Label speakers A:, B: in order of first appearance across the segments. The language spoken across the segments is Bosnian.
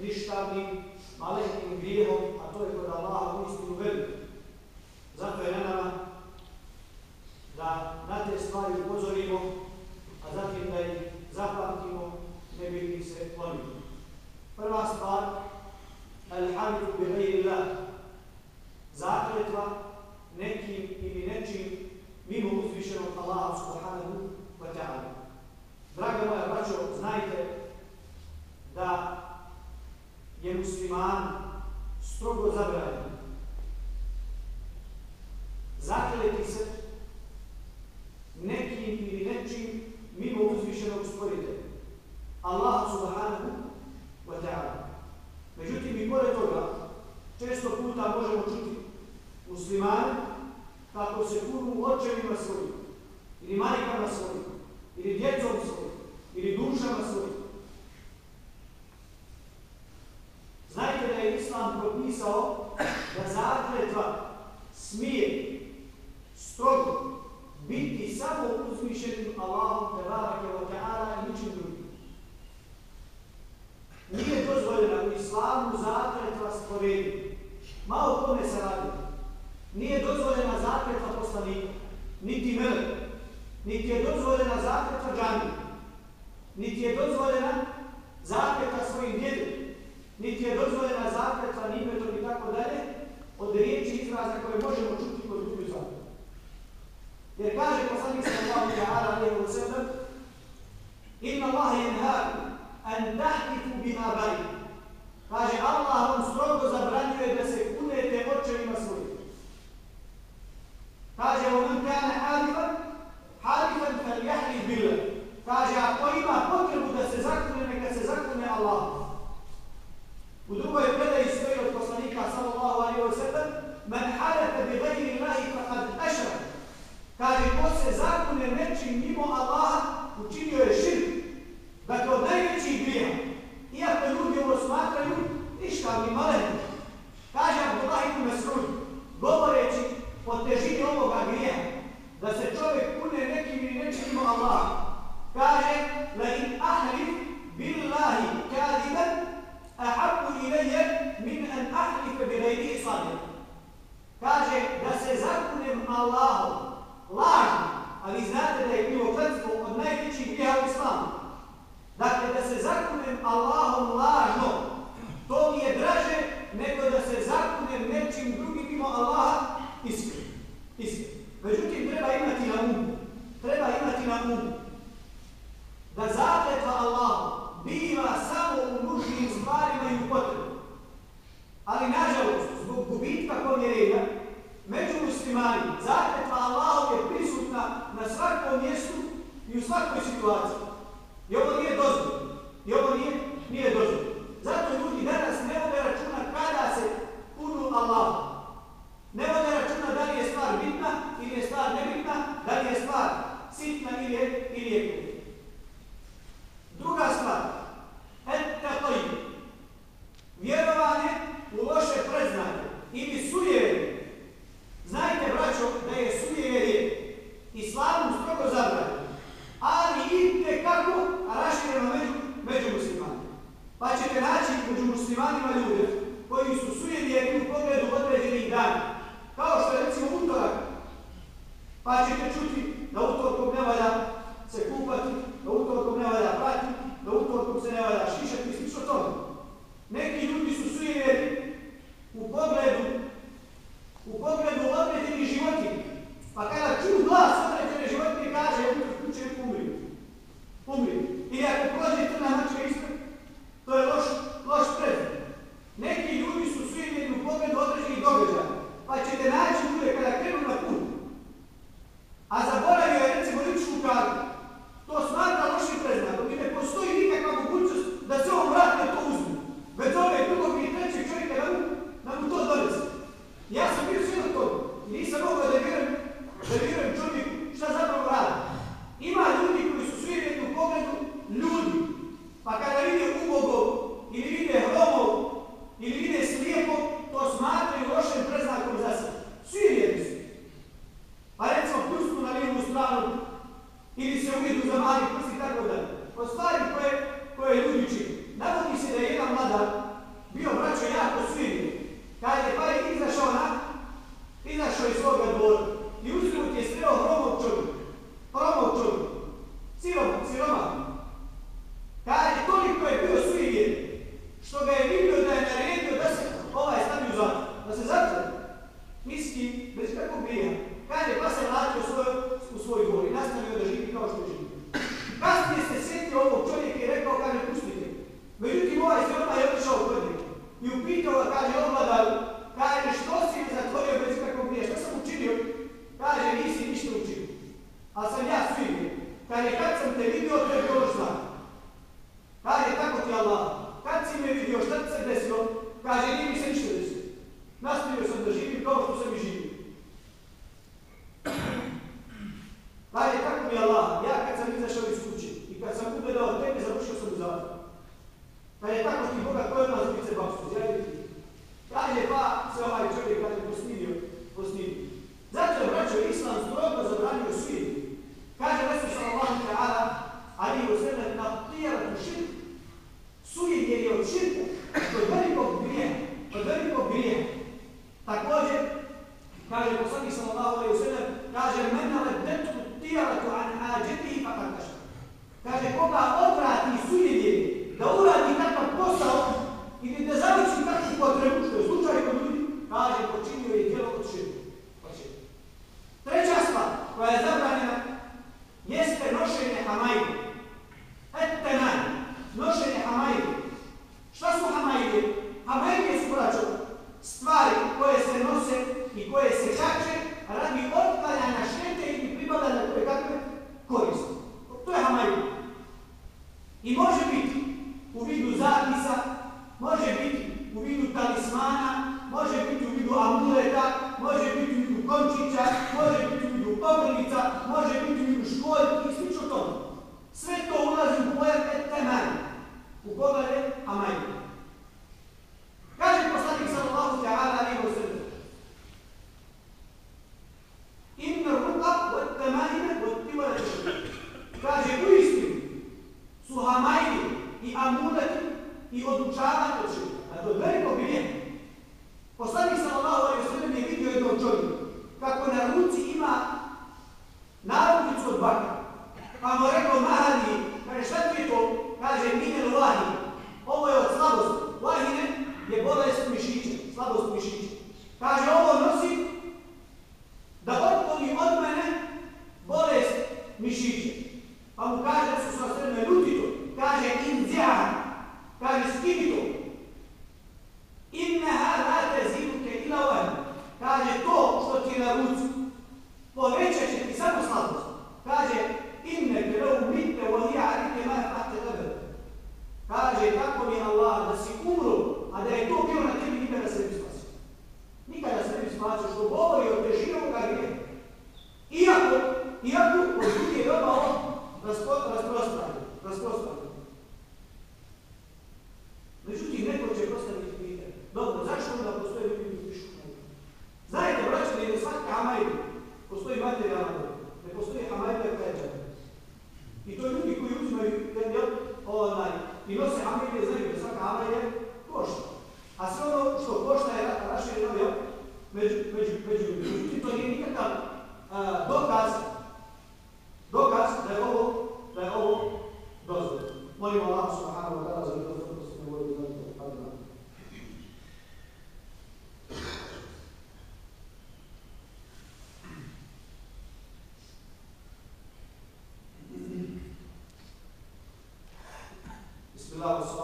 A: ništavnim, malehnim grijehom, a to je kod Allaha u istinu veliko. Zato je na nama da na te stvari upozorimo, a zatim da ih zapamtimo, ne bi ih se klonimo. Prva stvar, Alhamdu bi gajillah, zakljetva nekim ili nečim mimo uzvišenog Allaha subhanahu wa ta'ala. Draga moja braćo, znajte muslimanu strogo zabranjeno. dozvoljena zakljetva svojim djede, niti je dozvoljena zakljetva nimetom i tako dalje, od riječi izraza koje možemo čuti kod ljudi u zakljetu. Jer kaže poslanik sa Allahu Jahara, lijevo u sebrat, Inna Allah je nhar, an tahtifu bina bari. Kaže, Allah vam strogo zabranjuje da se kunete očevima svojim. Kaže, on kane alivan, ili se uvidu za mali prst i tako dalje. Od stvari koje, koje ljudi čini. Nakoniti se da je jedan mladar bio vraćao jako svidio. Kad je pa je izašao na, izašao iz svoga dvora i uzgut je sreo hromog čovjeka. Hromog čovjeka. Sirom, siroma. Kad je toliko je bio svidio, što ga je vidio da je naredio da se ovaj stavio za, da se zatvore. Miski, bez kakvog grija. Kad je pa se vratio u svoj, u svoj gori. tijelatu an hađeti i papantašta. Kaže, koga odvrati su dokaz dokaz da je ovo da je ovo dozvoljeno. Molimo Allah subhanahu wa ta'ala za to što se ne vodi za to. Hvala. Bismillah,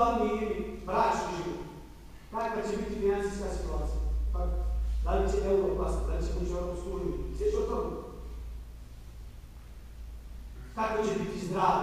A: globalni ili mračni život. Kakva će biti financijska situacija? Pa, da li će euro pasati, da li će muđa ovom služiti? Sjeći o tome. Kako će biti zdravo?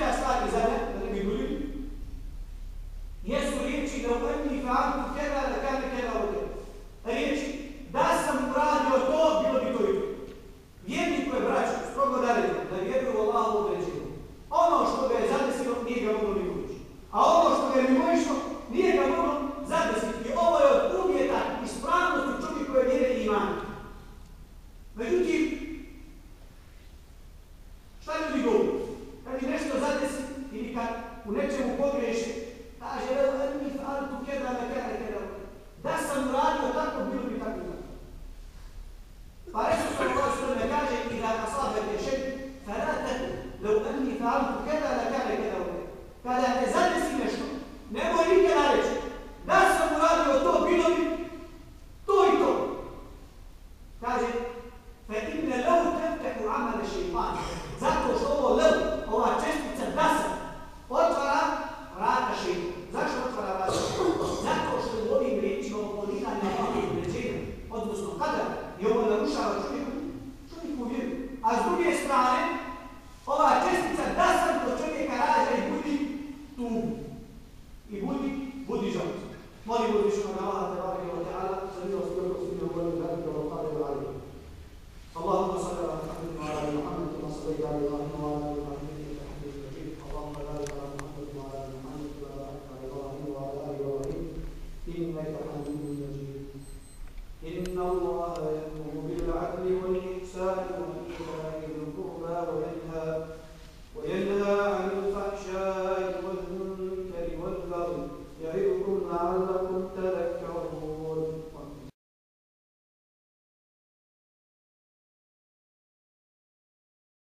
A: that's like, is that